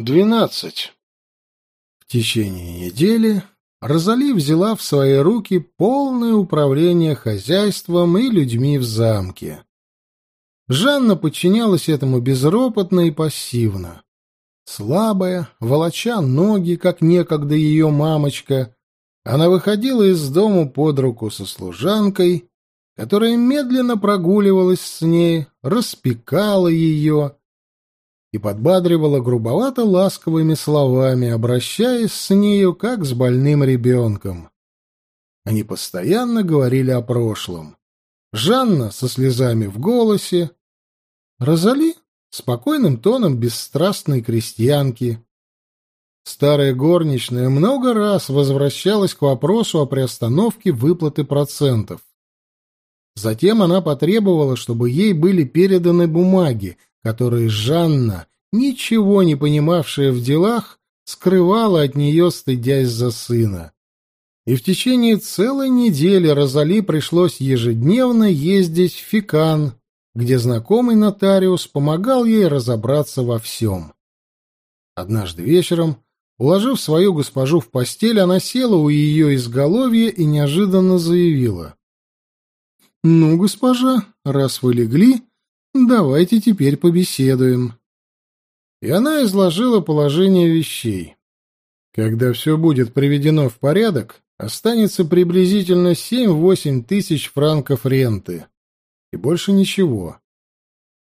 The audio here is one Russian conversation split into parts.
Двенадцать. В течение недели Розали взяла в свои руки полное управление хозяйством и людьми в замке. Жанна подчинялась этому безропотно и пассивно. Слабая, волоча ноги, как некогда ее мамочка, она выходила из дома под руку со служанкой, которая медленно прогуливалась с ней, распекала ее и подбадривала грубовато ласковыми словами, обращаясь с нею как с больным ребенком. Они постоянно говорили о прошлом. Жанна со слезами в голосе, Розали спокойным тоном бесстрастной крестьянки. Старая горничная много раз возвращалась к вопросу о приостановке выплаты процентов. Затем она потребовала, чтобы ей были переданы бумаги, которые Жанна, ничего не понимавшая в делах, скрывала от нее, стыдясь за сына. И в течение целой недели Розали пришлось ежедневно ездить в Фикан, где знакомый нотариус помогал ей разобраться во всем. Однажды вечером, уложив свою госпожу в постель, она села у ее изголовья и неожиданно заявила. — Ну, госпожа, раз вы легли, Давайте теперь побеседуем. И она изложила положение вещей. Когда все будет приведено в порядок, останется приблизительно семь-восемь тысяч франков ренты. И больше ничего.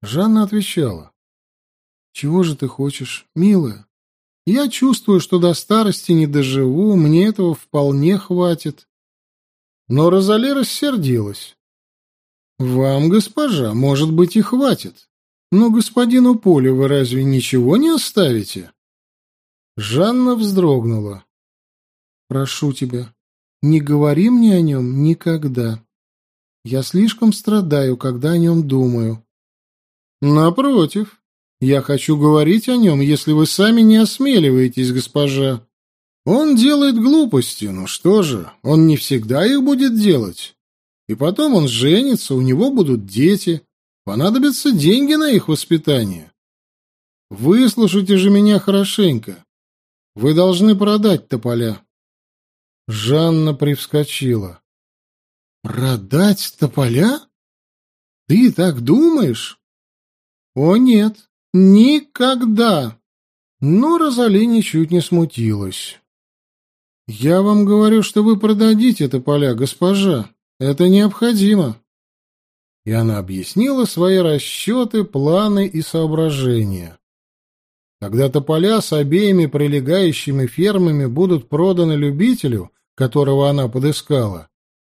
Жанна отвечала. «Чего же ты хочешь, милая? Я чувствую, что до старости не доживу, мне этого вполне хватит». Но Розали рассердилась. Вам, госпожа, может быть, и хватит. Но господину Полю вы разве ничего не оставите? Жанна вздрогнула. Прошу тебя, не говори мне о нем никогда. Я слишком страдаю, когда о нем думаю. Напротив, я хочу говорить о нем, если вы сами не осмеливаетесь, госпожа. Он делает глупости, ну что же, он не всегда их будет делать. И потом он женится, у него будут дети, понадобятся деньги на их воспитание. Выслушайте же меня хорошенько. Вы должны продать тополя. Жанна привскочила. Продать тополя? Ты так думаешь? О нет, никогда. Но Розали ничуть не смутилась. Я вам говорю, что вы продадите тополя, госпожа. Это необходимо. И она объяснила свои расчеты, планы и соображения. Когда-то поля с обеими прилегающими фермами будут проданы любителю, которого она подыскала,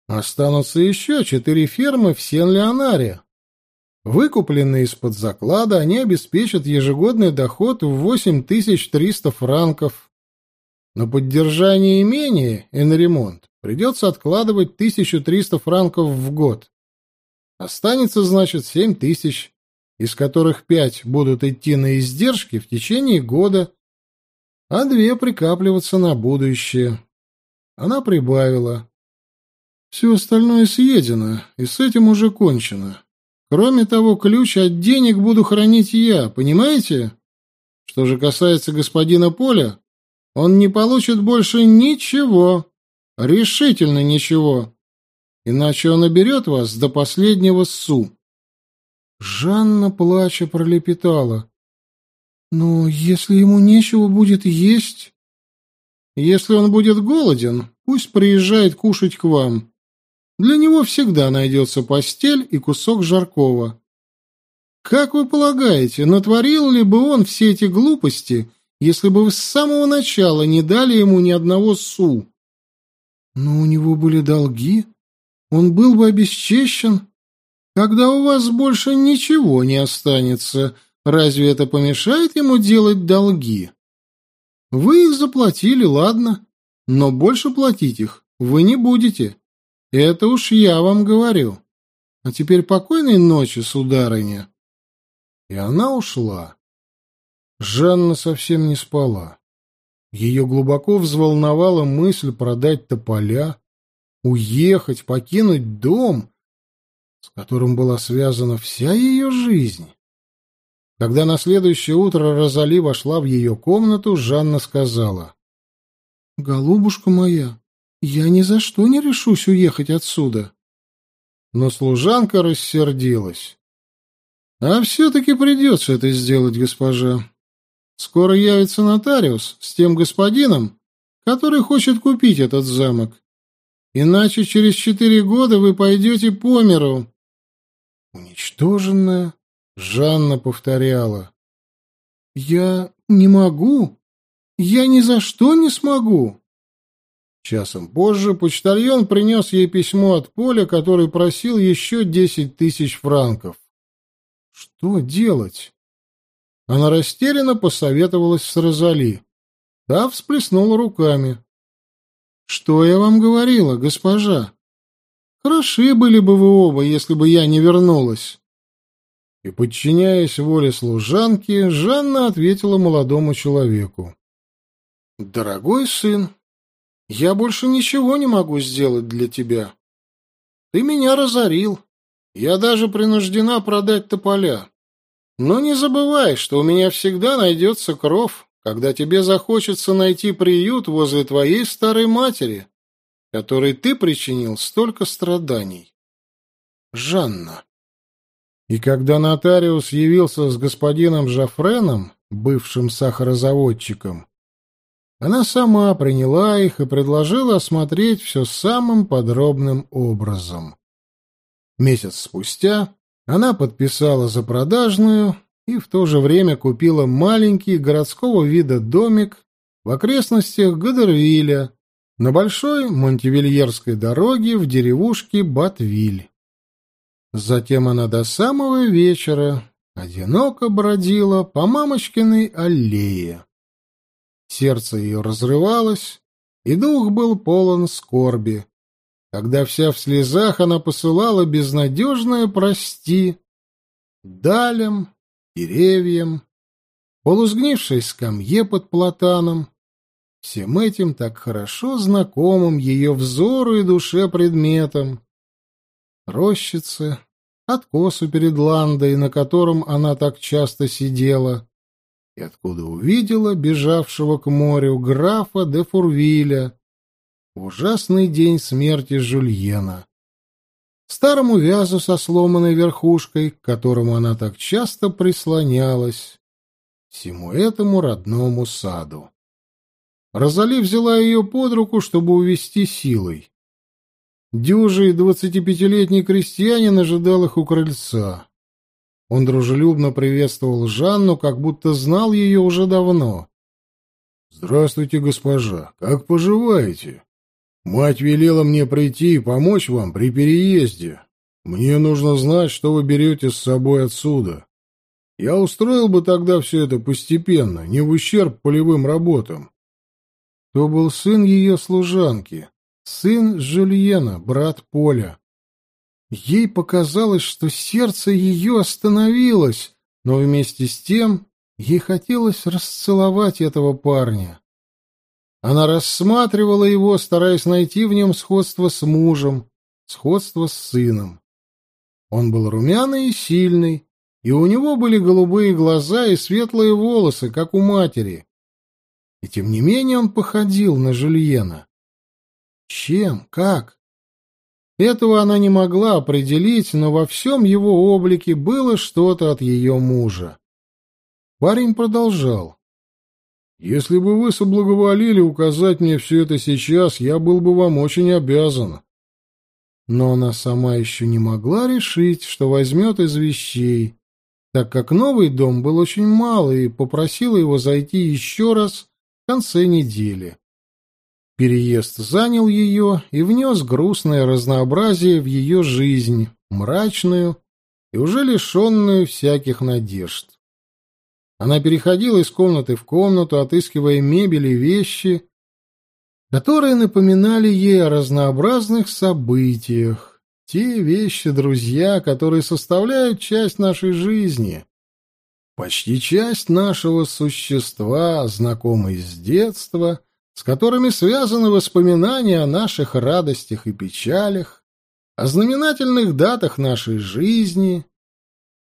останутся еще четыре фермы в Сен-Леонаре. Выкупленные из-под заклада, они обеспечат ежегодный доход в 8300 франков. На поддержание имения и на ремонт Придется откладывать 1300 франков в год. Останется, значит, 7000, из которых пять будут идти на издержки в течение года, а две прикапливаться на будущее. Она прибавила. Все остальное съедено, и с этим уже кончено. Кроме того, ключ от денег буду хранить я, понимаете? Что же касается господина Поля, он не получит больше ничего. Решительно ничего. Иначе он наберет вас до последнего су. Жанна, плача, пролепетала. «Но если ему нечего будет есть...» «Если он будет голоден, пусть приезжает кушать к вам. Для него всегда найдется постель и кусок жаркого. Как вы полагаете, натворил ли бы он все эти глупости, если бы вы с самого начала не дали ему ни одного су?» Но у него были долги. Он был бы обесчещен. Когда у вас больше ничего не останется, разве это помешает ему делать долги? Вы их заплатили, ладно, но больше платить их вы не будете. Это уж я вам говорю. А теперь покойной ночи, сударыня. И она ушла. Жанна совсем не спала. Ее глубоко взволновала мысль продать тополя, уехать, покинуть дом, с которым была связана вся ее жизнь. Когда на следующее утро Розали вошла в ее комнату, Жанна сказала. «Голубушка моя, я ни за что не решусь уехать отсюда». Но служанка рассердилась. «А все-таки придется это сделать, госпожа. Скоро явится нотариус с тем господином, который хочет купить этот замок. Иначе через четыре года вы пойдете по миру». Уничтоженная, Жанна повторяла. «Я не могу. Я ни за что не смогу». Часом позже почтальон принес ей письмо от Поля, который просил еще десять тысяч франков. Что делать? Она растерянно посоветовалась с Розали. Та всплеснула руками. «Что я вам говорила, госпожа? Хороши были бы вы оба, если бы я не вернулась». И, подчиняясь воле служанки, Жанна ответила молодому человеку. «Дорогой сын, я больше ничего не могу сделать для тебя. Ты меня разорил. Я даже принуждена продать тополя. Но не забывай, что у меня всегда найдется кров, когда тебе захочется найти приют возле твоей старой матери, которой ты причинил столько страданий. Жанна. И когда нотариус явился с господином Жафреном, бывшим сахарозаводчиком, она сама приняла их и предложила осмотреть все самым подробным образом. Месяц спустя она подписала за продажную и в то же время купила маленький городского вида домик в окрестностях Гадервиля на большой Монтевильерской дороге в деревушке Батвиль. Затем она до самого вечера одиноко бродила по мамочкиной аллее. Сердце ее разрывалось, и дух был полон скорби, когда вся в слезах она посылала безнадежное «прости» далям, деревьям, полузгнившей скамье под платаном, всем этим так хорошо знакомым ее взору и душе предметом, рощице, откосу перед ландой, на котором она так часто сидела, и откуда увидела бежавшего к морю графа де Фурвиля в ужасный день смерти Жульена. Старому вязу со сломанной верхушкой, к которому она так часто прислонялась, всему этому родному саду. Розали взяла ее под руку, чтобы увести силой. Дюжий двадцатипятилетний крестьянин ожидал их у крыльца. Он дружелюбно приветствовал Жанну, как будто знал ее уже давно. «Здравствуйте, госпожа. Как поживаете? Мать велела мне прийти и помочь вам при переезде. Мне нужно знать, что вы берете с собой отсюда. Я устроил бы тогда все это постепенно, не в ущерб полевым работам». То был сын ее служанки, сын Жюльена, брат Поля. Ей показалось, что сердце ее остановилось, но вместе с тем ей хотелось расцеловать этого парня. Она рассматривала его, стараясь найти в нем сходство с мужем, сходство с сыном. Он был румяный и сильный, и у него были голубые глаза и светлые волосы, как у матери. И тем не менее он походил на Жюльена. Чем? Как? Этого она не могла определить, но во всем его облике было что-то от ее мужа. Парень продолжал. «Если бы вы соблаговолили указать мне все это сейчас, я был бы вам очень обязан». Но она сама еще не могла решить, что возьмет из вещей, так как новый дом был очень малый, и попросила его зайти еще раз в конце недели. Переезд занял ее и внес грустное разнообразие в ее жизнь, мрачную и уже лишенную всяких надежд. Она переходила из комнаты в комнату, отыскивая мебель и вещи, которые напоминали ей о разнообразных событиях. Те вещи, друзья, которые составляют часть нашей жизни, почти часть нашего существа, знакомой с детства — с которыми связаны воспоминания о наших радостях и печалях, о знаменательных датах нашей жизни,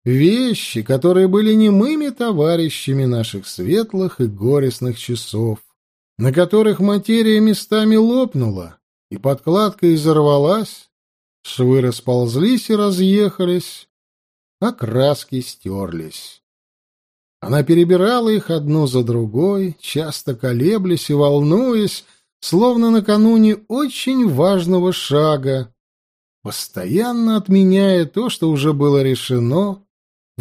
вещи, которые были немыми товарищами наших светлых и горестных часов, на которых материя местами лопнула, и подкладка изорвалась, швы расползлись и разъехались, а краски стерлись. Она перебирала их одну за другой, часто колеблясь и волнуясь, словно накануне очень важного шага, постоянно отменяя то, что уже было решено,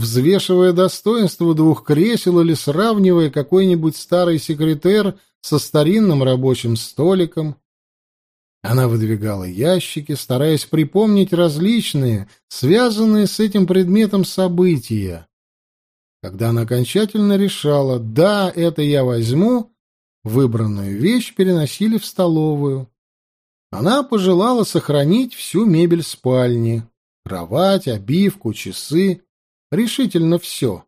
взвешивая достоинство двух кресел или сравнивая какой-нибудь старый секретер со старинным рабочим столиком. Она выдвигала ящики, стараясь припомнить различные, связанные с этим предметом события. Когда она окончательно решала «да, это я возьму», выбранную вещь переносили в столовую. Она пожелала сохранить всю мебель спальни — кровать, обивку, часы, решительно все.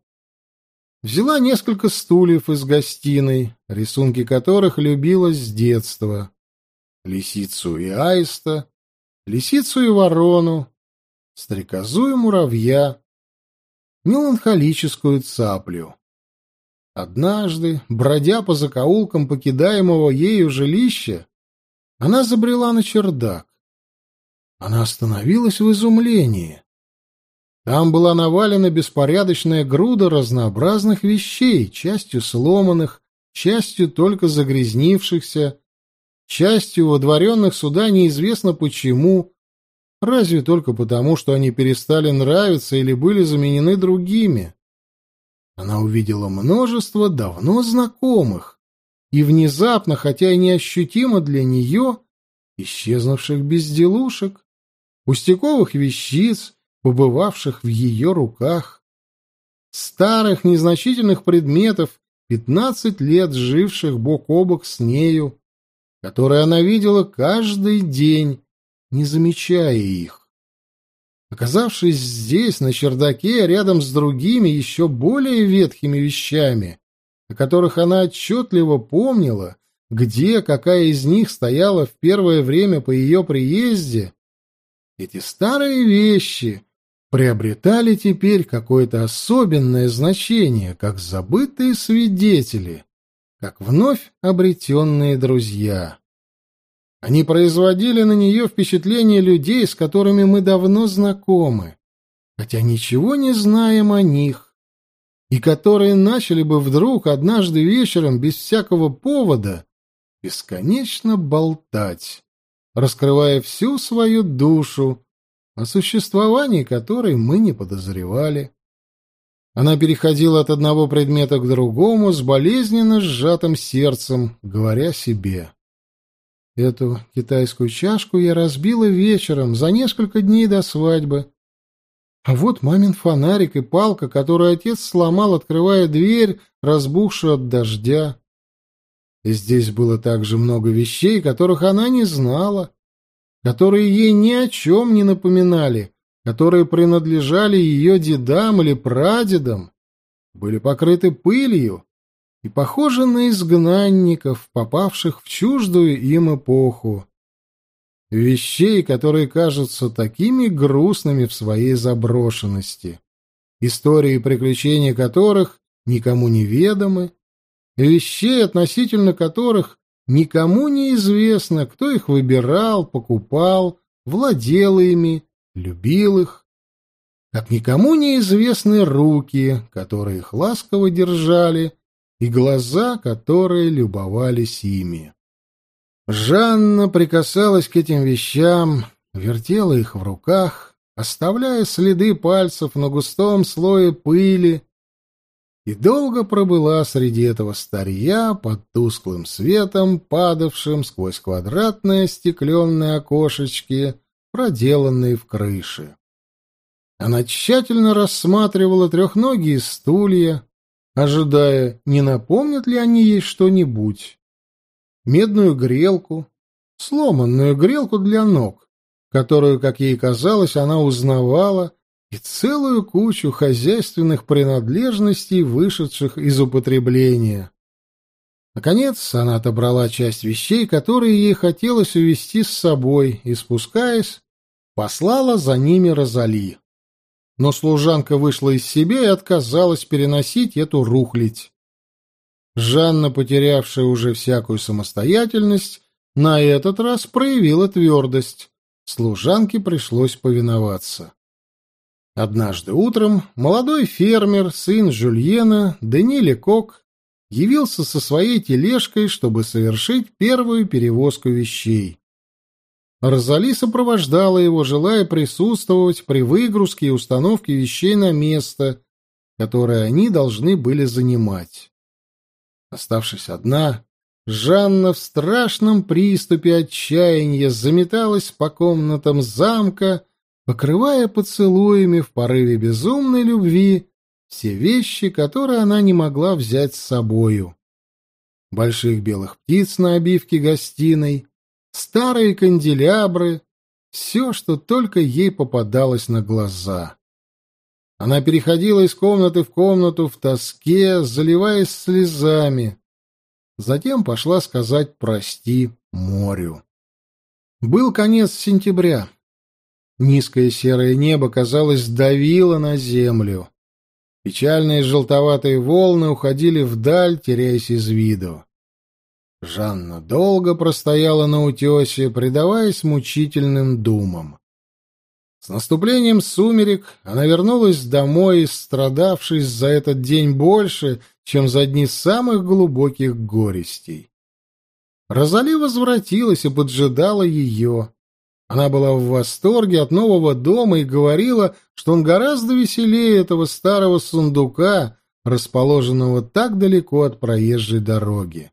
Взяла несколько стульев из гостиной, рисунки которых любила с детства. Лисицу и аиста, лисицу и ворону, стрекозу и муравья, меланхолическую цаплю. Однажды, бродя по закоулкам покидаемого ею жилища, она забрела на чердак. Она остановилась в изумлении. Там была навалена беспорядочная груда разнообразных вещей, частью сломанных, частью только загрязнившихся, частью водворенных сюда неизвестно почему, разве только потому, что они перестали нравиться или были заменены другими. Она увидела множество давно знакомых и внезапно, хотя и неощутимо для нее, исчезнувших безделушек, пустяковых вещиц, побывавших в ее руках, старых незначительных предметов, пятнадцать лет живших бок о бок с нею, которые она видела каждый день, не замечая их. Оказавшись здесь, на чердаке, рядом с другими, еще более ветхими вещами, о которых она отчетливо помнила, где какая из них стояла в первое время по ее приезде, эти старые вещи приобретали теперь какое-то особенное значение, как забытые свидетели, как вновь обретенные друзья. Они производили на нее впечатление людей, с которыми мы давно знакомы, хотя ничего не знаем о них, и которые начали бы вдруг однажды вечером без всякого повода бесконечно болтать, раскрывая всю свою душу, о существовании которой мы не подозревали. Она переходила от одного предмета к другому с болезненно сжатым сердцем, говоря себе. Эту китайскую чашку я разбила вечером, за несколько дней до свадьбы. А вот мамин фонарик и палка, которую отец сломал, открывая дверь, разбухшую от дождя. И здесь было также много вещей, которых она не знала которые ей ни о чем не напоминали, которые принадлежали ее дедам или прадедам, были покрыты пылью и похожи на изгнанников, попавших в чуждую им эпоху. Вещей, которые кажутся такими грустными в своей заброшенности, истории и приключения которых никому не ведомы, вещей, относительно которых Никому не известно, кто их выбирал, покупал, владел ими, любил их. Как никому не известны руки, которые их ласково держали, и глаза, которые любовались ими. Жанна прикасалась к этим вещам, вертела их в руках, оставляя следы пальцев на густом слое пыли, и долго пробыла среди этого старья под тусклым светом, падавшим сквозь квадратные стекленные окошечки, проделанные в крыше. Она тщательно рассматривала трехногие стулья, ожидая, не напомнят ли они ей что-нибудь. Медную грелку, сломанную грелку для ног, которую, как ей казалось, она узнавала и целую кучу хозяйственных принадлежностей, вышедших из употребления. Наконец она отобрала часть вещей, которые ей хотелось увезти с собой, и, спускаясь, послала за ними Розали. но служанка вышла из себя и отказалась переносить эту рухлядь. Жанна, потерявшая уже всякую самостоятельность, на этот раз проявила твердость. Служанке пришлось повиноваться. Однажды утром молодой фермер, сын Жюльена, Дени Лекок, явился со своей тележкой, чтобы совершить первую перевозку вещей. Розали сопровождала его, желая присутствовать при выгрузке и установке вещей на место, которое они должны были занимать. Оставшись одна, Жанна в страшном приступе отчаяния заметалась по комнатам замка, покрывая поцелуями в порыве безумной любви все вещи, которые она не могла взять с собою. Больших белых птиц на обивке гостиной, старые канделябры, все, что только ей попадалось на глаза. Она переходила из комнаты в комнату в тоске, заливаясь слезами. Затем пошла сказать «прости» морю. Был конец сентября. Низкое серое небо, казалось, давило на землю. Печальные желтоватые волны уходили вдаль, теряясь из виду. Жанна долго простояла на утесе, предаваясь мучительным думам. С наступлением сумерек она вернулась домой, страдавшись за этот день больше, чем за дни самых глубоких горестей. Розали возвратилась и поджидала ее. Она была в восторге от нового дома и говорила, что он гораздо веселее этого старого сундука, расположенного так далеко от проезжей дороги.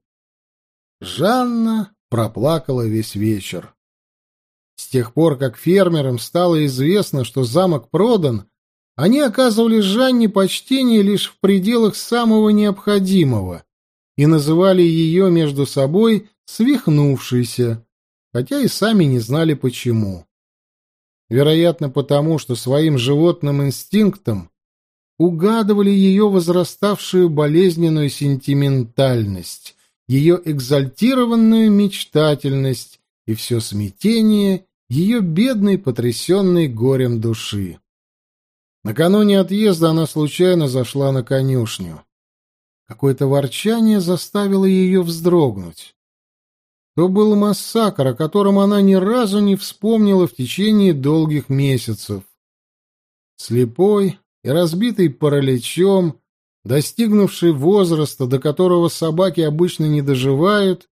Жанна проплакала весь вечер. С тех пор, как фермерам стало известно, что замок продан, они оказывали Жанне почтение лишь в пределах самого необходимого и называли ее между собой «свихнувшейся», хотя и сами не знали почему. Вероятно, потому что своим животным инстинктом угадывали ее возраставшую болезненную сентиментальность, ее экзальтированную мечтательность и все смятение ее бедной, потрясенной горем души. Накануне отъезда она случайно зашла на конюшню. Какое-то ворчание заставило ее вздрогнуть. То был массакр, о котором она ни разу не вспомнила в течение долгих месяцев. Слепой и разбитый параличом, Достигнувший возраста, до которого собаки обычно не доживают,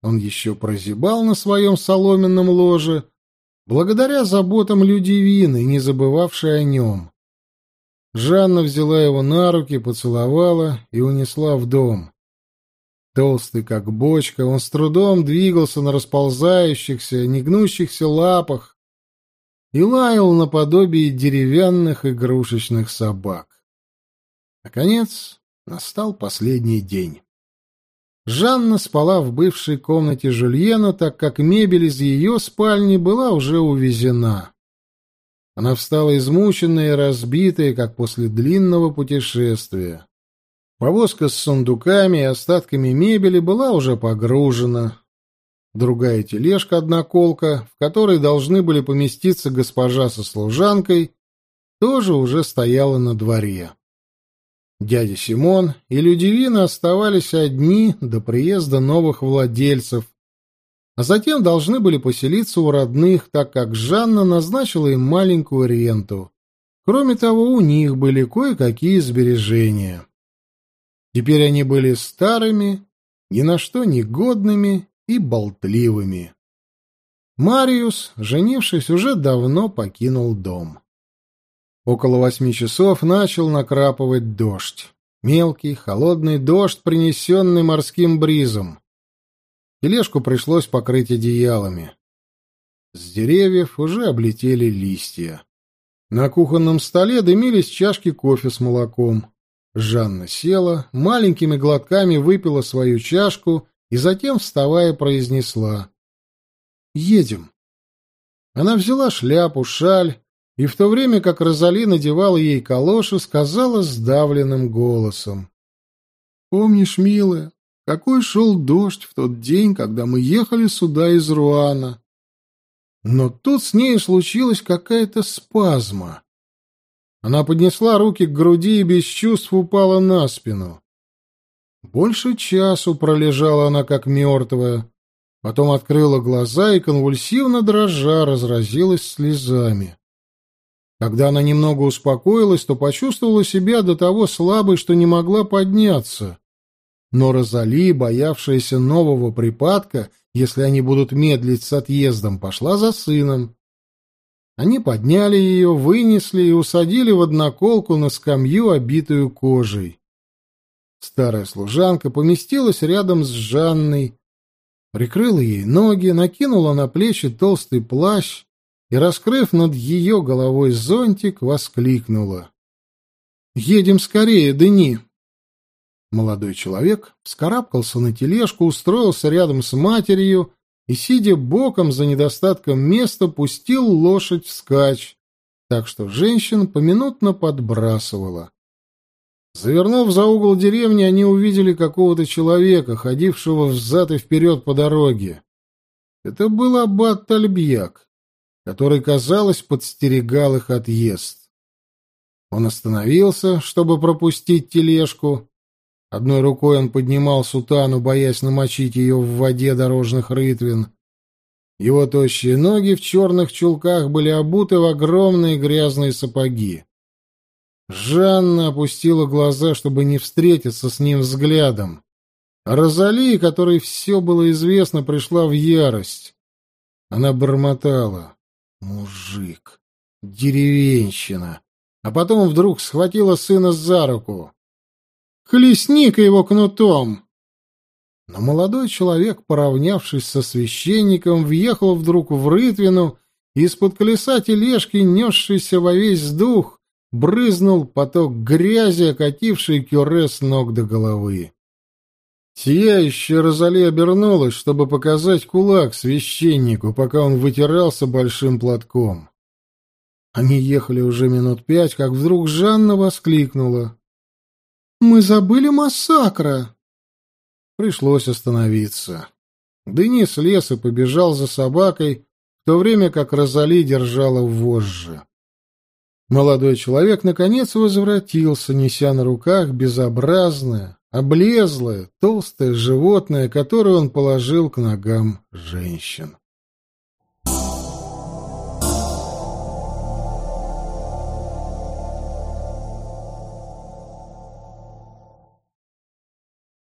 он еще прозябал на своем соломенном ложе, благодаря заботам Людивины, не забывавшей о нем. Жанна взяла его на руки, поцеловала и унесла в дом. Толстый, как бочка, он с трудом двигался на расползающихся, негнущихся лапах и лаял наподобие деревянных игрушечных собак. Наконец, настал последний день. Жанна спала в бывшей комнате Жульена, так как мебель из ее спальни была уже увезена. Она встала измученная и разбитая, как после длинного путешествия. Повозка с сундуками и остатками мебели была уже погружена. Другая тележка-одноколка, в которой должны были поместиться госпожа со служанкой, тоже уже стояла на дворе. Дядя Симон и Людивина оставались одни до приезда новых владельцев, а затем должны были поселиться у родных, так как Жанна назначила им маленькую ренту. Кроме того, у них были кое-какие сбережения. Теперь они были старыми, ни на что не годными и болтливыми. Мариус, женившись, уже давно покинул дом. Около восьми часов начал накрапывать дождь. Мелкий, холодный дождь, принесенный морским бризом. Тележку пришлось покрыть одеялами. С деревьев уже облетели листья. На кухонном столе дымились чашки кофе с молоком. Жанна села, маленькими глотками выпила свою чашку и затем, вставая, произнесла «Едем». Она взяла шляпу, шаль и в то время как Розали надевала ей калоши, сказала сдавленным голосом. «Помнишь, милая, какой шел дождь в тот день, когда мы ехали сюда из Руана?» Но тут с ней случилась какая-то спазма. Она поднесла руки к груди и без чувств упала на спину. Больше часу пролежала она как мертвая, потом открыла глаза и конвульсивно дрожа разразилась слезами. Когда она немного успокоилась, то почувствовала себя до того слабой, что не могла подняться. Но Розали, боявшаяся нового припадка, если они будут медлить с отъездом, пошла за сыном. Они подняли ее, вынесли и усадили в одноколку на скамью, обитую кожей. Старая служанка поместилась рядом с Жанной, прикрыла ей ноги, накинула на плечи толстый плащ и, раскрыв над ее головой зонтик, воскликнула. «Едем скорее, Дени!» Молодой человек вскарабкался на тележку, устроился рядом с матерью и, сидя боком за недостатком места, пустил лошадь вскачь, так что женщин поминутно подбрасывала. Завернув за угол деревни, они увидели какого-то человека, ходившего взад и вперед по дороге. Это был аббат Тальбьяк, который, казалось, подстерегал их отъезд. Он остановился, чтобы пропустить тележку, Одной рукой он поднимал сутану, боясь намочить ее в воде дорожных рытвин. Его тощие ноги в черных чулках были обуты в огромные грязные сапоги. Жанна опустила глаза, чтобы не встретиться с ним взглядом. Розали, которой все было известно, пришла в ярость. Она бормотала. «Мужик! Деревенщина!» А потом вдруг схватила сына за руку. Хлестни-ка его кнутом!» Но молодой человек, поравнявшись со священником, въехал вдруг в рытвину, и из-под колеса тележки, несшийся во весь дух, брызнул поток грязи, окативший кюре с ног до головы. Сияющая Розали обернулась, чтобы показать кулак священнику, пока он вытирался большим платком. Они ехали уже минут пять, как вдруг Жанна воскликнула. Мы забыли массакра. Пришлось остановиться. Денис лес и побежал за собакой, в то время как Розали держала вожжи. Молодой человек наконец возвратился, неся на руках безобразное, облезлое, толстое животное, которое он положил к ногам женщин.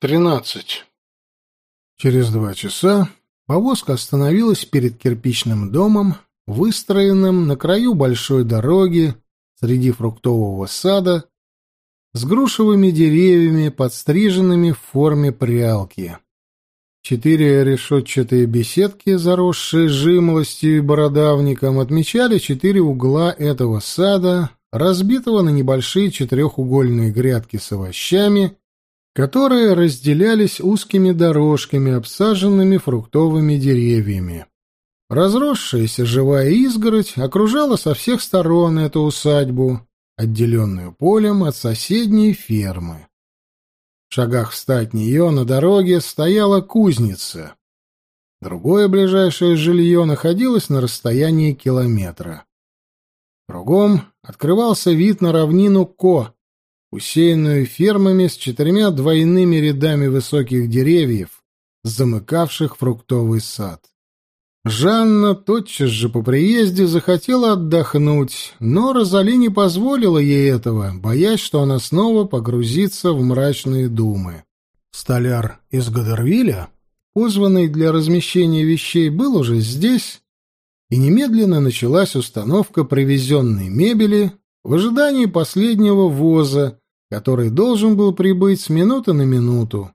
Тринадцать. Через два часа повозка остановилась перед кирпичным домом, выстроенным на краю большой дороги среди фруктового сада с грушевыми деревьями, подстриженными в форме прялки. Четыре решетчатые беседки, заросшие жимолостью и бородавником, отмечали четыре угла этого сада, разбитого на небольшие четырехугольные грядки с овощами которые разделялись узкими дорожками, обсаженными фруктовыми деревьями. Разросшаяся живая изгородь окружала со всех сторон эту усадьбу, отделенную полем от соседней фермы. В шагах встать от нее на дороге стояла кузница. Другое ближайшее жилье находилось на расстоянии километра. Кругом открывался вид на равнину Ко, усеянную фермами с четырьмя двойными рядами высоких деревьев, замыкавших фруктовый сад. Жанна тотчас же по приезде захотела отдохнуть, но Розали не позволила ей этого, боясь, что она снова погрузится в мрачные думы. Столяр из Гадервиля, позванный для размещения вещей, был уже здесь, и немедленно началась установка привезенной мебели в ожидании последнего воза, который должен был прибыть с минуты на минуту.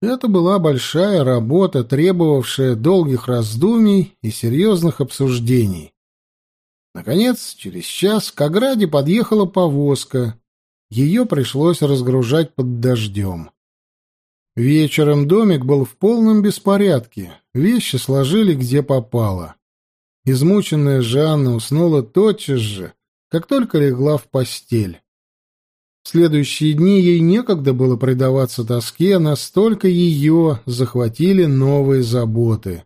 Это была большая работа, требовавшая долгих раздумий и серьезных обсуждений. Наконец, через час к ограде подъехала повозка. Ее пришлось разгружать под дождем. Вечером домик был в полном беспорядке, вещи сложили где попало. Измученная Жанна уснула тотчас же, как только легла в постель. В следующие дни ей некогда было предаваться тоске, настолько ее захватили новые заботы.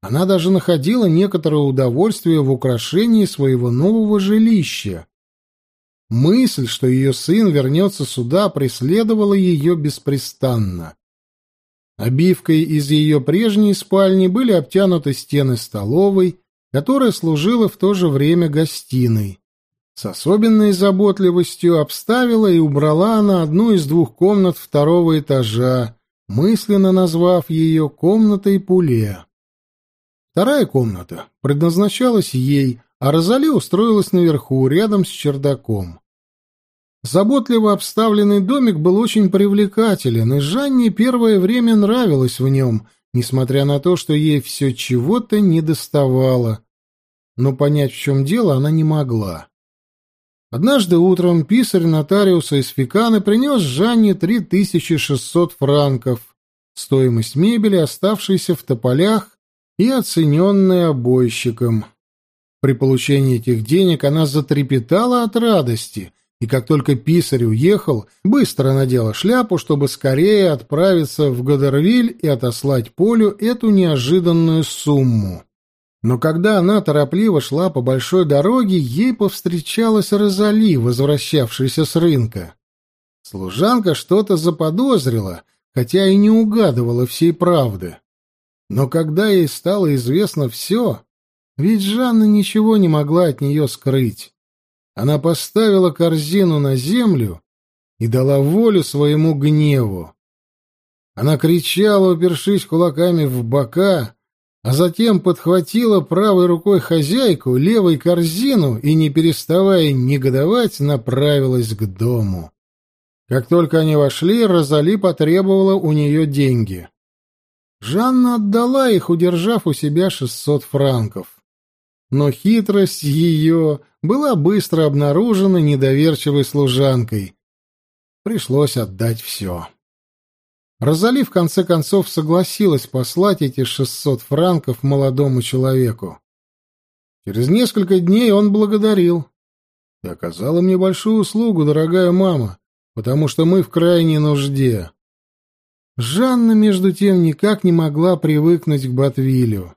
Она даже находила некоторое удовольствие в украшении своего нового жилища. Мысль, что ее сын вернется сюда, преследовала ее беспрестанно. Обивкой из ее прежней спальни были обтянуты стены столовой, которая служила в то же время гостиной. С особенной заботливостью обставила и убрала она одну из двух комнат второго этажа, мысленно назвав ее комнатой Пуле. Вторая комната предназначалась ей, а Розали устроилась наверху, рядом с чердаком. Заботливо обставленный домик был очень привлекателен, и Жанне первое время нравилось в нем, несмотря на то, что ей все чего-то недоставало. Но понять, в чем дело, она не могла. Однажды утром писарь нотариуса из Фиканы принес Жанне 3600 франков, стоимость мебели, оставшейся в тополях и оцененная обойщиком. При получении этих денег она затрепетала от радости — и как только писарь уехал, быстро надела шляпу, чтобы скорее отправиться в Годервиль и отослать Полю эту неожиданную сумму. Но когда она торопливо шла по большой дороге, ей повстречалась Розали, возвращавшаяся с рынка. Служанка что-то заподозрила, хотя и не угадывала всей правды. Но когда ей стало известно все, ведь Жанна ничего не могла от нее скрыть. Она поставила корзину на землю и дала волю своему гневу. Она кричала, упершись кулаками в бока, а затем подхватила правой рукой хозяйку, левой корзину и, не переставая негодовать, направилась к дому. Как только они вошли, Розали потребовала у нее деньги. Жанна отдала их, удержав у себя шестьсот франков но хитрость ее была быстро обнаружена недоверчивой служанкой. Пришлось отдать все. Розали в конце концов согласилась послать эти шестьсот франков молодому человеку. Через несколько дней он благодарил. «Ты оказала мне большую услугу, дорогая мама, потому что мы в крайней нужде». Жанна, между тем, никак не могла привыкнуть к Батвилю.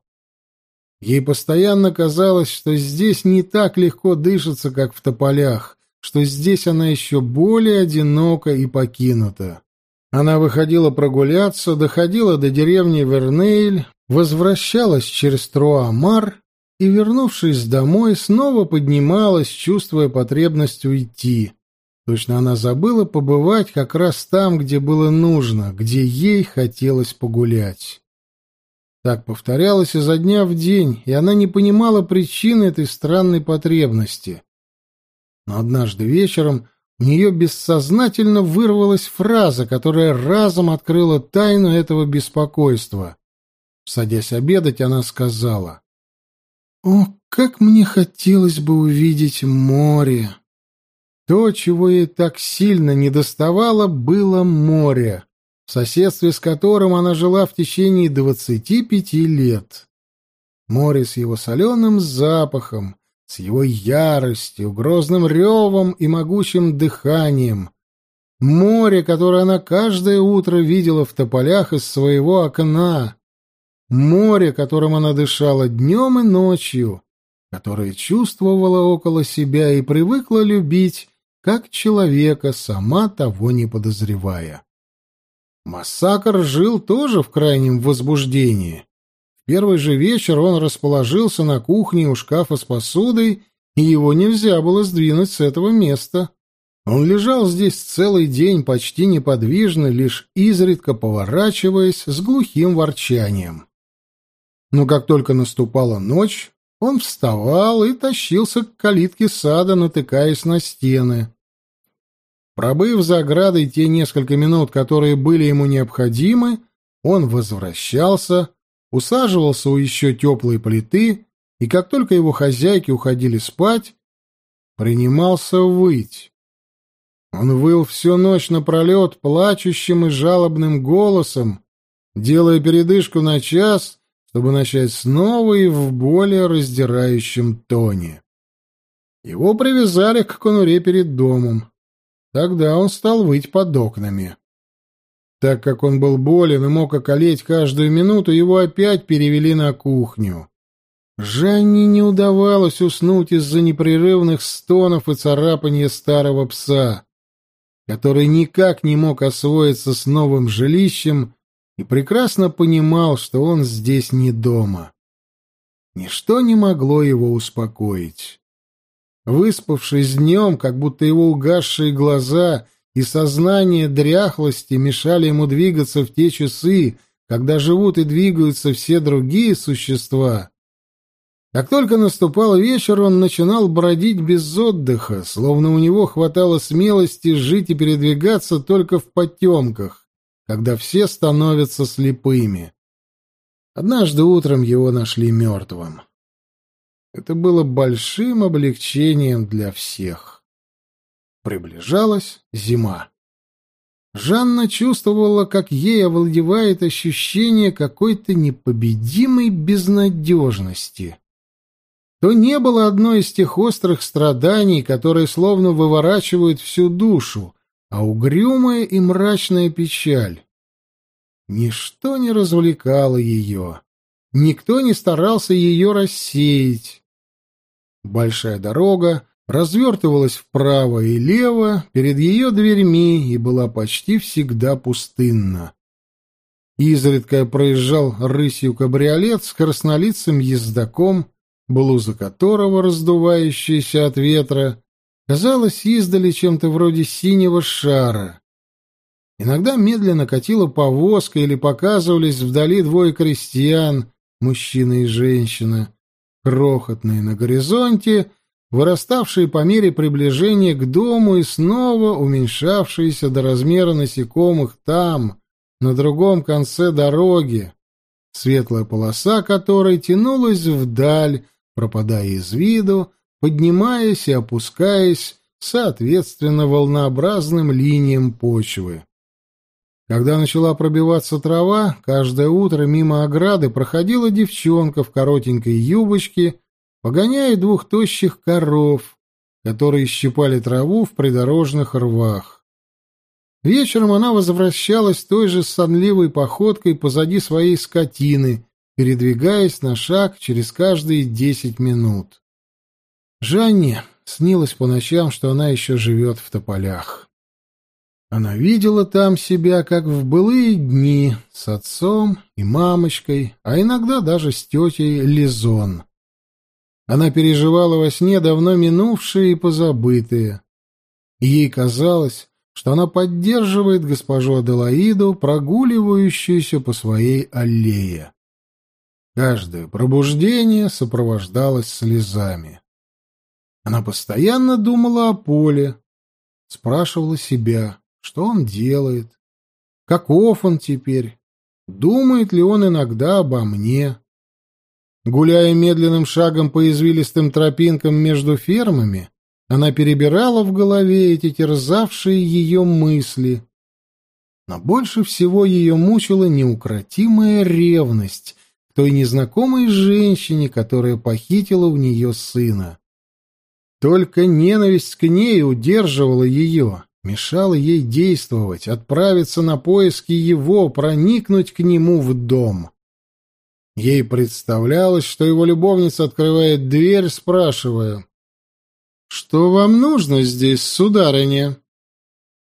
Ей постоянно казалось, что здесь не так легко дышится, как в тополях, что здесь она еще более одинока и покинута. Она выходила прогуляться, доходила до деревни Вернейль, возвращалась через Труамар и, вернувшись домой, снова поднималась, чувствуя потребность уйти. Точно она забыла побывать как раз там, где было нужно, где ей хотелось погулять. Так повторялось изо дня в день, и она не понимала причины этой странной потребности. Но однажды вечером нее бессознательно вырвалась фраза, которая разом открыла тайну этого беспокойства. Садясь обедать, она сказала, «О, как мне хотелось бы увидеть море!» То, чего ей так сильно недоставало, было море в соседстве с которым она жила в течение двадцати пяти лет. Море с его соленым запахом, с его яростью, грозным ревом и могучим дыханием. Море, которое она каждое утро видела в тополях из своего окна. Море, которым она дышала днем и ночью, которое чувствовала около себя и привыкла любить, как человека, сама того не подозревая. Массакр жил тоже в крайнем возбуждении. Первый же вечер он расположился на кухне у шкафа с посудой, и его нельзя было сдвинуть с этого места. Он лежал здесь целый день почти неподвижно, лишь изредка поворачиваясь с глухим ворчанием. Но как только наступала ночь, он вставал и тащился к калитке сада, натыкаясь на стены. Пробыв за оградой те несколько минут, которые были ему необходимы, он возвращался, усаживался у еще теплой плиты, и как только его хозяйки уходили спать, принимался выть. Он выл всю ночь напролет плачущим и жалобным голосом, делая передышку на час, чтобы начать снова и в более раздирающем тоне. Его привязали к конуре перед домом. Тогда он стал выть под окнами. Так как он был болен и мог околеть каждую минуту, его опять перевели на кухню. Жанне не удавалось уснуть из-за непрерывных стонов и царапания старого пса, который никак не мог освоиться с новым жилищем и прекрасно понимал, что он здесь не дома. Ничто не могло его успокоить. Выспавшись днем, как будто его угасшие глаза и сознание дряхлости мешали ему двигаться в те часы, когда живут и двигаются все другие существа, как только наступал вечер, он начинал бродить без отдыха, словно у него хватало смелости жить и передвигаться только в потемках, когда все становятся слепыми. Однажды утром его нашли мертвым. Это было большим облегчением для всех. Приближалась зима. Жанна чувствовала, как ей овладевает ощущение какой-то непобедимой безнадежности то не было одной из тех острых страданий, которые словно выворачивают всю душу, а угрюмая и мрачная печаль. Ничто не развлекало ее, никто не старался ее рассеять. Большая дорога развертывалась вправо и лево перед ее дверьми и была почти всегда пустынна. Изредка проезжал рысью кабриолет с краснолицым ездаком, блуза которого, раздувающаяся от ветра, казалась издали чем-то вроде синего шара. Иногда медленно катила повозка или показывались вдали двое крестьян, мужчина и женщина, крохотные на горизонте, выраставшие по мере приближения к дому и снова уменьшавшиеся до размера насекомых там, на другом конце дороги, светлая полоса которой тянулась вдаль, пропадая из виду, поднимаясь и опускаясь, соответственно волнообразным линиям почвы. Когда начала пробиваться трава, каждое утро мимо ограды проходила девчонка в коротенькой юбочке, погоняя двух тощих коров, которые щипали траву в придорожных рвах. Вечером она возвращалась той же сонливой походкой позади своей скотины, передвигаясь на шаг через каждые десять минут. Жанне снилось по ночам, что она еще живет в тополях. Она видела там себя, как в былые дни, с отцом и мамочкой, а иногда даже с тетей Лизон. Она переживала во сне давно минувшие и позабытые. И ей казалось, что она поддерживает госпожу Аделаиду, прогуливающуюся по своей аллее. Каждое пробуждение сопровождалось слезами. Она постоянно думала о Поле, спрашивала себя, что он делает, каков он теперь, думает ли он иногда обо мне. Гуляя медленным шагом по извилистым тропинкам между фермами, она перебирала в голове эти терзавшие ее мысли. Но больше всего ее мучила неукротимая ревность той незнакомой женщине, которая похитила у нее сына. Только ненависть к ней удерживала ее, мешала ей действовать, отправиться на поиски его, проникнуть к нему в дом. Ей представлялось, что его любовница открывает дверь, спрашивая, «Что вам нужно здесь, сударыня?»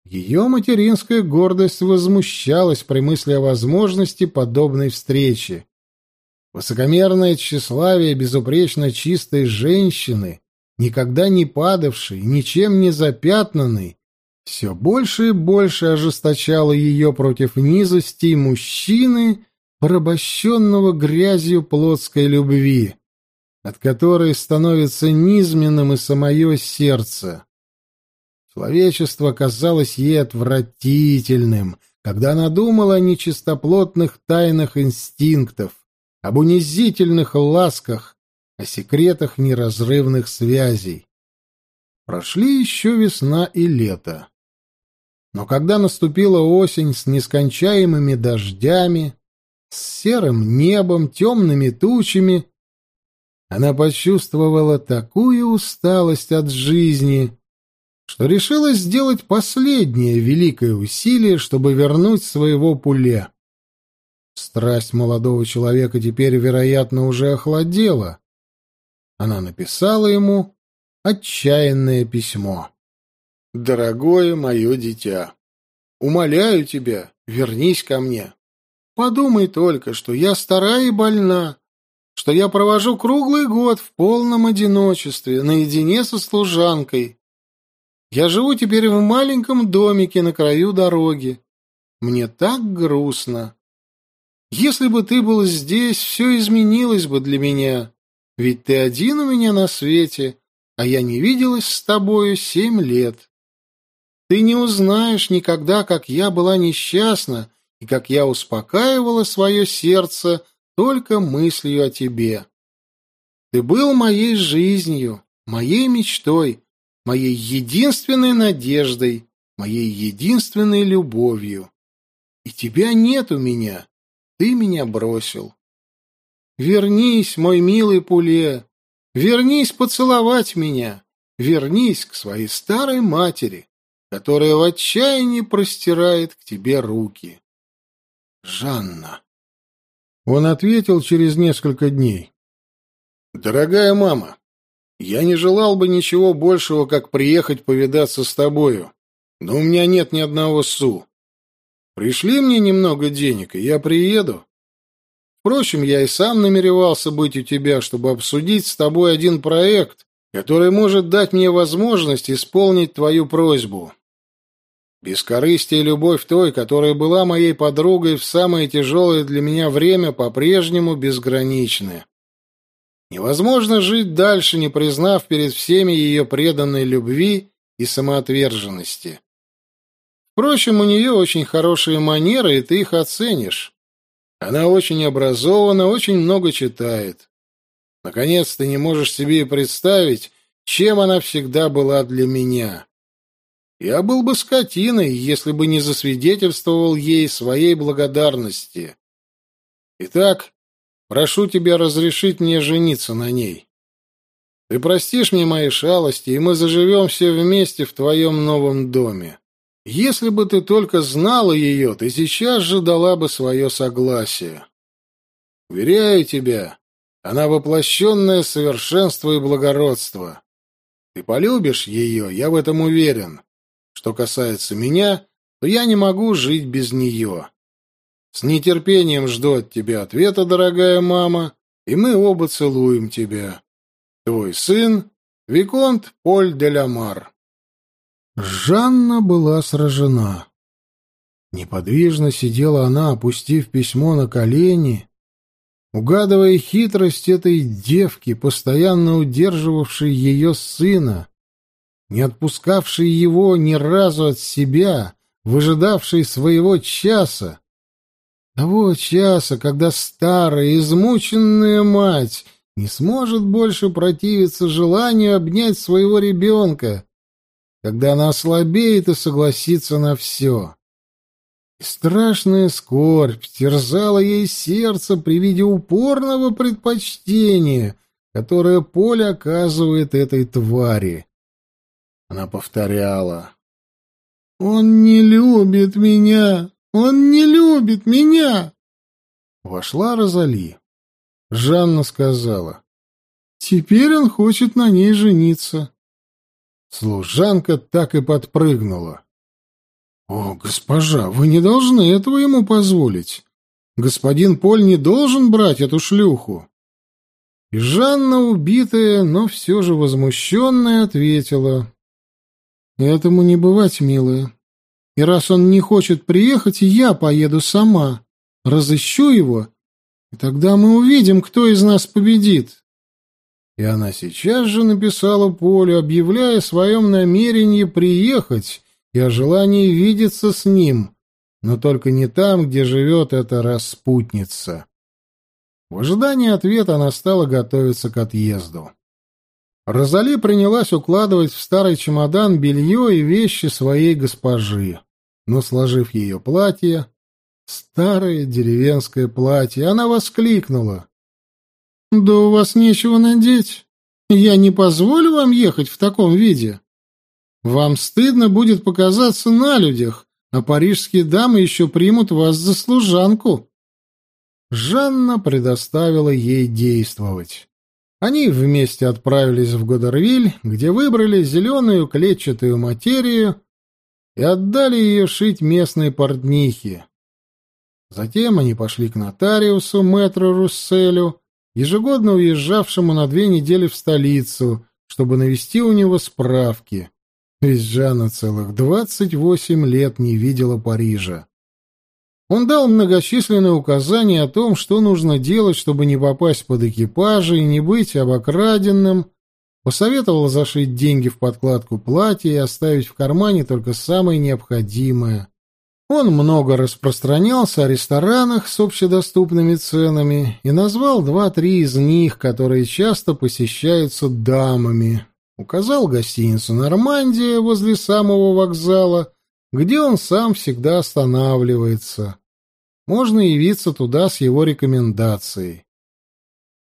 Ее материнская гордость возмущалась при мысли о возможности подобной встречи. Высокомерное тщеславие безупречно чистой женщины, никогда не падавшей, ничем не запятнанной, все больше и больше ожесточало ее против низости мужчины, порабощенного грязью плотской любви, от которой становится низменным и самое сердце. Человечество казалось ей отвратительным, когда она думала о нечистоплотных тайнах инстинктов, об унизительных ласках, о секретах неразрывных связей. Прошли еще весна и лето. Но когда наступила осень с нескончаемыми дождями, с серым небом, темными тучами, она почувствовала такую усталость от жизни, что решила сделать последнее великое усилие, чтобы вернуть своего пуле. Страсть молодого человека теперь, вероятно, уже охладела, она написала ему отчаянное письмо. «Дорогое мое дитя, умоляю тебя, вернись ко мне. Подумай только, что я стара и больна, что я провожу круглый год в полном одиночестве, наедине со служанкой. Я живу теперь в маленьком домике на краю дороги. Мне так грустно. Если бы ты был здесь, все изменилось бы для меня, ведь ты один у меня на свете, а я не виделась с тобою семь лет. Ты не узнаешь никогда, как я была несчастна и как я успокаивала свое сердце только мыслью о тебе. Ты был моей жизнью, моей мечтой, моей единственной надеждой, моей единственной любовью. И тебя нет у меня, ты меня бросил. Вернись, мой милый Пуле, вернись поцеловать меня, вернись к своей старой матери, которая в отчаянии простирает к тебе руки. Жанна. Он ответил через несколько дней. «Дорогая мама, я не желал бы ничего большего, как приехать повидаться с тобою, но у меня нет ни одного су. Пришли мне немного денег, и я приеду. Впрочем, я и сам намеревался быть у тебя, чтобы обсудить с тобой один проект, который может дать мне возможность исполнить твою просьбу. Бескорыстие и любовь той, которая была моей подругой в самое тяжелое для меня время, по-прежнему безграничны. Невозможно жить дальше, не признав перед всеми ее преданной любви и самоотверженности. Впрочем, у нее очень хорошие манеры, и ты их оценишь. Она очень образована, очень много читает. Наконец, ты не можешь себе и представить, чем она всегда была для меня. Я был бы скотиной, если бы не засвидетельствовал ей своей благодарности. Итак, прошу тебя разрешить мне жениться на ней. Ты простишь мне мои шалости, и мы заживем все вместе в твоем новом доме. Если бы ты только знала ее, ты сейчас же дала бы свое согласие. Уверяю тебя, она воплощенное совершенство и благородство. Ты полюбишь ее, я в этом уверен. Что касается меня, то я не могу жить без нее. С нетерпением жду от тебя ответа, дорогая мама, и мы оба целуем тебя. Твой сын Виконт Поль де Ламар. Жанна была сражена. Неподвижно сидела она, опустив письмо на колени, угадывая хитрость этой девки, постоянно удерживавшей ее сына, не отпускавший его ни разу от себя, выжидавший своего часа. Того часа, когда старая, измученная мать не сможет больше противиться желанию обнять своего ребенка, когда она ослабеет и согласится на все. И страшная скорбь терзала ей сердце при виде упорного предпочтения, которое Поле оказывает этой твари. Она повторяла. «Он не любит меня! Он не любит меня!» Вошла Розали. Жанна сказала. «Теперь он хочет на ней жениться». Служанка так и подпрыгнула. «О, госпожа, вы не должны этого ему позволить. Господин Поль не должен брать эту шлюху». И Жанна, убитая, но все же возмущенная, ответила. Этому не бывать, милая. И раз он не хочет приехать, я поеду сама. Разыщу его, и тогда мы увидим, кто из нас победит. И она сейчас же написала Полю, объявляя о своем намерении приехать и о желании видеться с ним, но только не там, где живет эта распутница. В ожидании ответа она стала готовиться к отъезду. Розали принялась укладывать в старый чемодан белье и вещи своей госпожи. Но, сложив ее платье, старое деревенское платье, она воскликнула. «Да у вас нечего надеть. Я не позволю вам ехать в таком виде. Вам стыдно будет показаться на людях, а парижские дамы еще примут вас за служанку». Жанна предоставила ей действовать. Они вместе отправились в Годервиль, где выбрали зеленую клетчатую материю и отдали ее шить местной портнихе. Затем они пошли к нотариусу, мэтру Русселю, ежегодно уезжавшему на две недели в столицу, чтобы навести у него справки. Ведь Жанна целых двадцать восемь лет не видела Парижа. Он дал многочисленные указания о том, что нужно делать, чтобы не попасть под экипажи и не быть обокраденным, посоветовал зашить деньги в подкладку платья и оставить в кармане только самое необходимое. Он много распространялся о ресторанах с общедоступными ценами и назвал два-три из них, которые часто посещаются дамами. Указал гостиницу «Нормандия» возле самого вокзала, где он сам всегда останавливается. Можно явиться туда с его рекомендацией.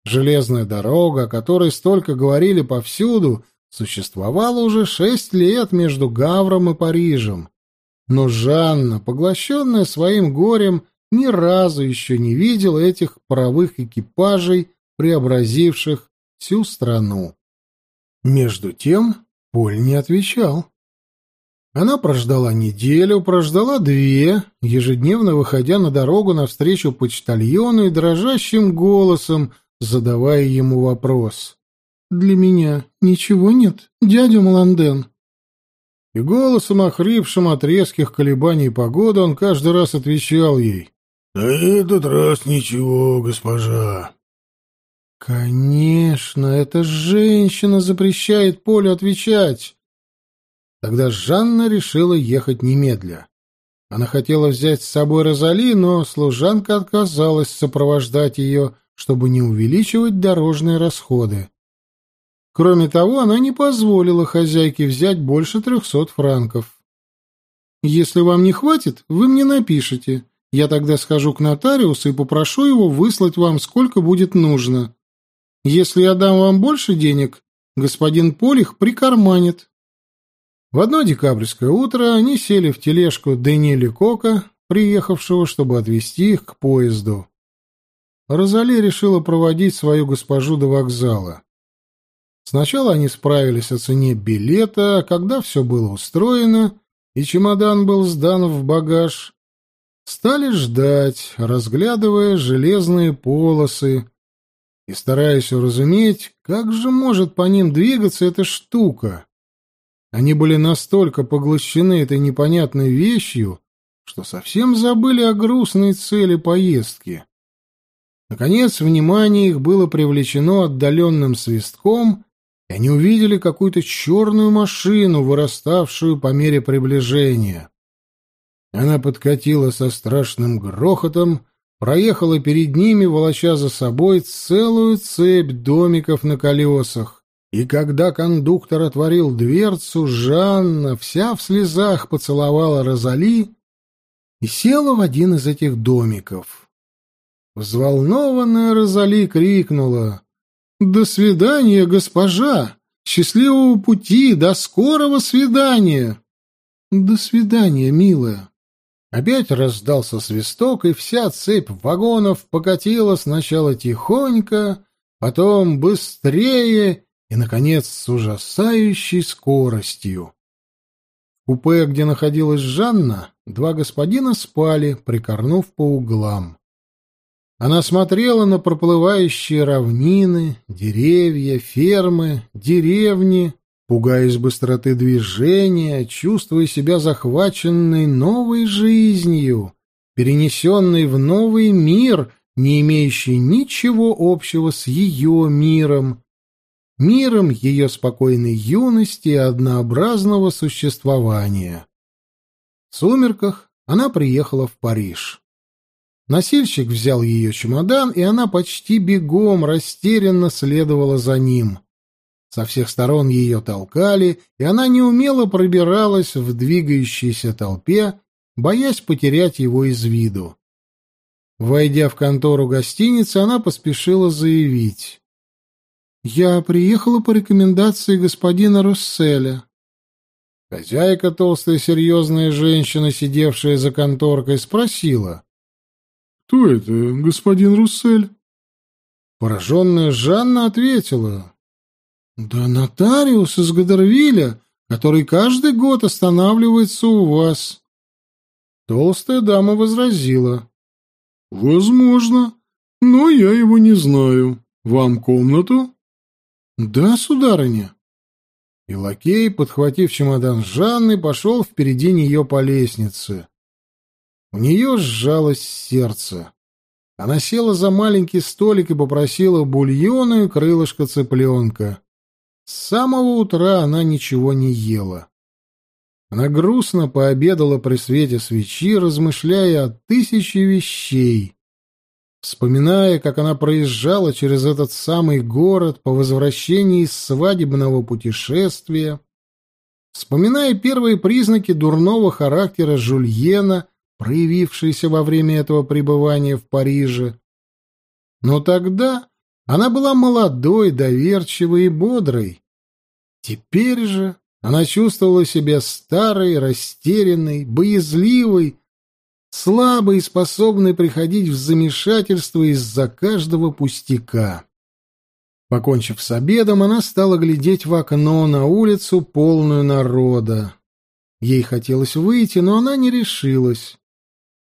Железная дорога, о которой столько говорили повсюду, существовала уже шесть лет между Гавром и Парижем. Но Жанна, поглощенная своим горем, ни разу еще не видела этих паровых экипажей, преобразивших всю страну. Между тем Поль не отвечал. Она прождала неделю, прождала две, ежедневно выходя на дорогу навстречу почтальону и дрожащим голосом задавая ему вопрос. «Для меня ничего нет, дядя Маланден?» И голосом, охрипшим от резких колебаний погоды, он каждый раз отвечал ей. «На этот раз ничего, госпожа». «Конечно, эта женщина запрещает Полю отвечать». Тогда Жанна решила ехать немедля. Она хотела взять с собой Розали, но служанка отказалась сопровождать ее, чтобы не увеличивать дорожные расходы. Кроме того, она не позволила хозяйке взять больше трехсот франков. «Если вам не хватит, вы мне напишите. Я тогда схожу к нотариусу и попрошу его выслать вам, сколько будет нужно. Если я дам вам больше денег, господин Полих прикарманит». В одно декабрьское утро они сели в тележку Даниэля Кока, приехавшего, чтобы отвезти их к поезду. Розали решила проводить свою госпожу до вокзала. Сначала они справились о цене билета, а когда все было устроено и чемодан был сдан в багаж, стали ждать, разглядывая железные полосы и стараясь уразуметь, как же может по ним двигаться эта штука. Они были настолько поглощены этой непонятной вещью, что совсем забыли о грустной цели поездки. Наконец, внимание их было привлечено отдаленным свистком, и они увидели какую-то черную машину, выраставшую по мере приближения. Она подкатила со страшным грохотом, проехала перед ними, волоча за собой целую цепь домиков на колесах. И когда кондуктор отворил дверцу, Жанна, вся в слезах, поцеловала Розали и села в один из этих домиков. Взволнованная Розали крикнула. «До свидания, госпожа! Счастливого пути! До скорого свидания!» «До свидания, милая!» Опять раздался свисток, и вся цепь вагонов покатила сначала тихонько, потом быстрее и, наконец, с ужасающей скоростью. В купе, где находилась Жанна, два господина спали, прикорнув по углам. Она смотрела на проплывающие равнины, деревья, фермы, деревни, пугаясь быстроты движения, чувствуя себя захваченной новой жизнью, перенесенной в новый мир, не имеющий ничего общего с ее миром, миром ее спокойной юности и однообразного существования. В сумерках она приехала в Париж. Носильщик взял ее чемодан, и она почти бегом растерянно следовала за ним. Со всех сторон ее толкали, и она неумело пробиралась в двигающейся толпе, боясь потерять его из виду. Войдя в контору гостиницы, она поспешила заявить. «Я приехала по рекомендации господина Русселя». Хозяйка, толстая серьезная женщина, сидевшая за конторкой, спросила. «Кто это, господин Руссель?» Пораженная Жанна ответила. «Да нотариус из Гадервиля, который каждый год останавливается у вас». Толстая дама возразила. «Возможно, но я его не знаю. Вам комнату?» «Да, сударыня». И лакей, подхватив чемодан Жанны, пошел впереди нее по лестнице. У нее сжалось сердце. Она села за маленький столик и попросила бульона и крылышко цыпленка. С самого утра она ничего не ела. Она грустно пообедала при свете свечи, размышляя о тысяче вещей, вспоминая, как она проезжала через этот самый город по возвращении из свадебного путешествия, вспоминая первые признаки дурного характера Жульена, проявившиеся во время этого пребывания в Париже. Но тогда она была молодой, доверчивой и бодрой. Теперь же она чувствовала себя старой, растерянной, боязливой, слабой и способной приходить в замешательство из-за каждого пустяка. Покончив с обедом, она стала глядеть в окно на улицу, полную народа. Ей хотелось выйти, но она не решилась.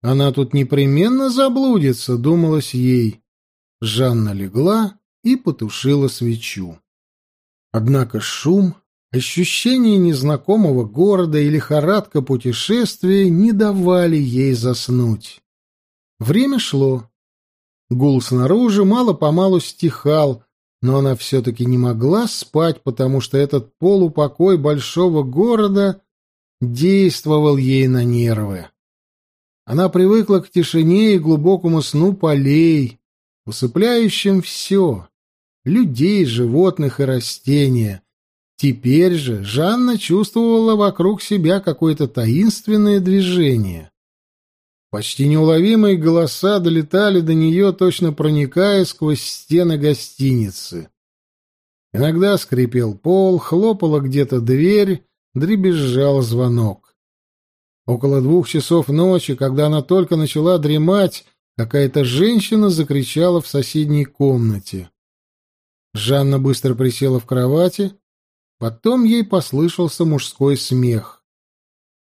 Она тут непременно заблудится, думалось ей. Жанна легла и потушила свечу. Однако шум, ощущение незнакомого города и лихорадка путешествия не давали ей заснуть. Время шло. Гул снаружи мало-помалу стихал, но она все-таки не могла спать, потому что этот полупокой большого города действовал ей на нервы. Она привыкла к тишине и глубокому сну полей, усыпляющим все — людей, животных и растения. Теперь же Жанна чувствовала вокруг себя какое-то таинственное движение. Почти неуловимые голоса долетали до нее, точно проникая сквозь стены гостиницы. Иногда скрипел пол, хлопала где-то дверь, дребезжал звонок. Около двух часов ночи, когда она только начала дремать, Какая-то женщина закричала в соседней комнате. Жанна быстро присела в кровати, потом ей послышался мужской смех.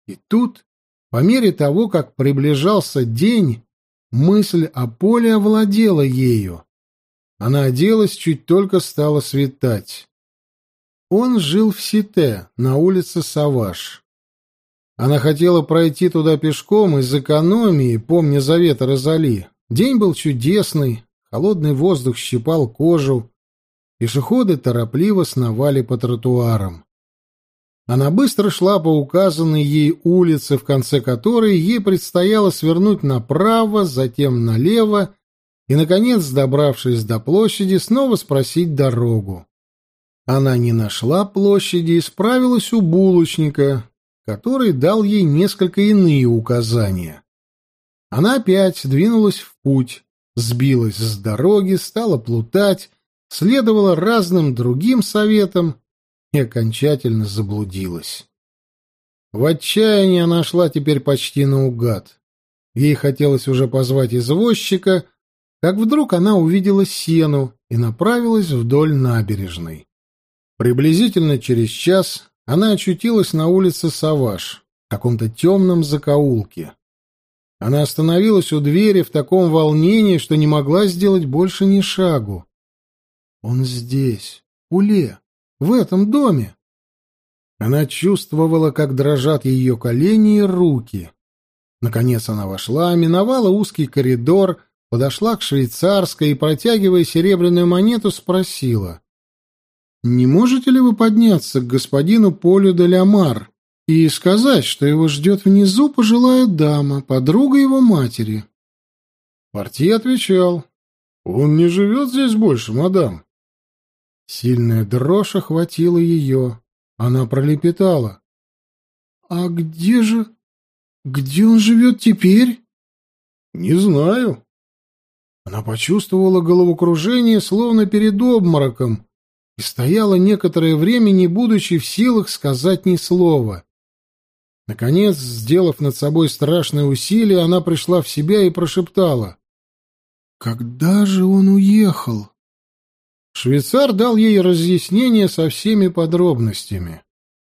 И тут, по мере того, как приближался день, мысль о поле овладела ею. Она оделась, чуть только стало светать. Он жил в Сите, на улице Саваш. Она хотела пройти туда пешком из экономии, помня завет Розали. День был чудесный, холодный воздух щипал кожу. Пешеходы торопливо сновали по тротуарам. Она быстро шла по указанной ей улице, в конце которой ей предстояло свернуть направо, затем налево и, наконец, добравшись до площади, снова спросить дорогу. Она не нашла площади и справилась у булочника, который дал ей несколько иные указания. Она опять двинулась в путь, сбилась с дороги, стала плутать, следовала разным другим советам и окончательно заблудилась. В отчаянии она шла теперь почти наугад. Ей хотелось уже позвать извозчика, как вдруг она увидела сену и направилась вдоль набережной. Приблизительно через час она очутилась на улице Саваш, в каком-то темном закоулке. Она остановилась у двери в таком волнении, что не могла сделать больше ни шагу. Он здесь, Уле, в этом доме. Она чувствовала, как дрожат ее колени и руки. Наконец она вошла, миновала узкий коридор, подошла к швейцарской и, протягивая серебряную монету, спросила. Не можете ли вы подняться к господину Полю де Лямар и сказать, что его ждет внизу пожилая дама, подруга его матери? Портье отвечал. Он не живет здесь больше, мадам. Сильная дрожь охватила ее. Она пролепетала. «А где же... где он живет теперь?» «Не знаю». Она почувствовала головокружение, словно перед обмороком, и стояла некоторое время, не будучи в силах сказать ни слова. Наконец, сделав над собой страшное усилие, она пришла в себя и прошептала. «Когда же он уехал?» Швейцар дал ей разъяснение со всеми подробностями.